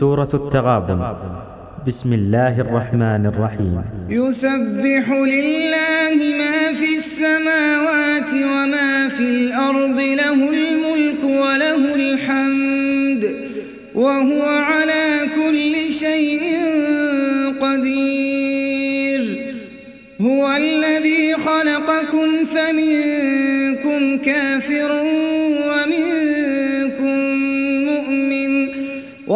سورة التغابن. بسم الله الرحمن الرحيم. يسبح لله ما في السماوات وما في الأرض له الملك وله الحمد وهو على كل شيء قدير. هو الذي خلقكم فمنكم كافر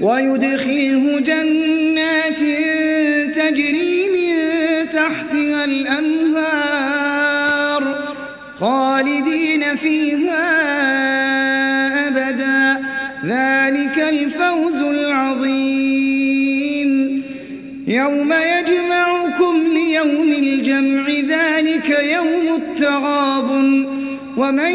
ويدخله جنات تجري من تحتها الأنهار خالدين فيها أبدا. ذلك الفوز العظيم. يوم يجمعكم ليوم الجمع ذلك يوم التغاب ومن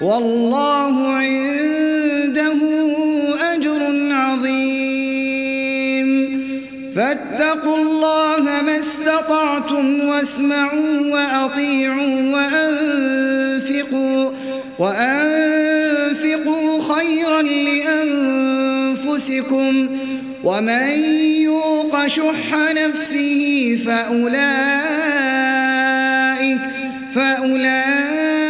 والله عنده أجر عظيم. فاتقوا الله ما استطعتم واسمعوا وأطيعوا وأنفقوا وأنفقوا خيرا لأنفسكم. ومن يوق شح نفسه فأولئك فأولئك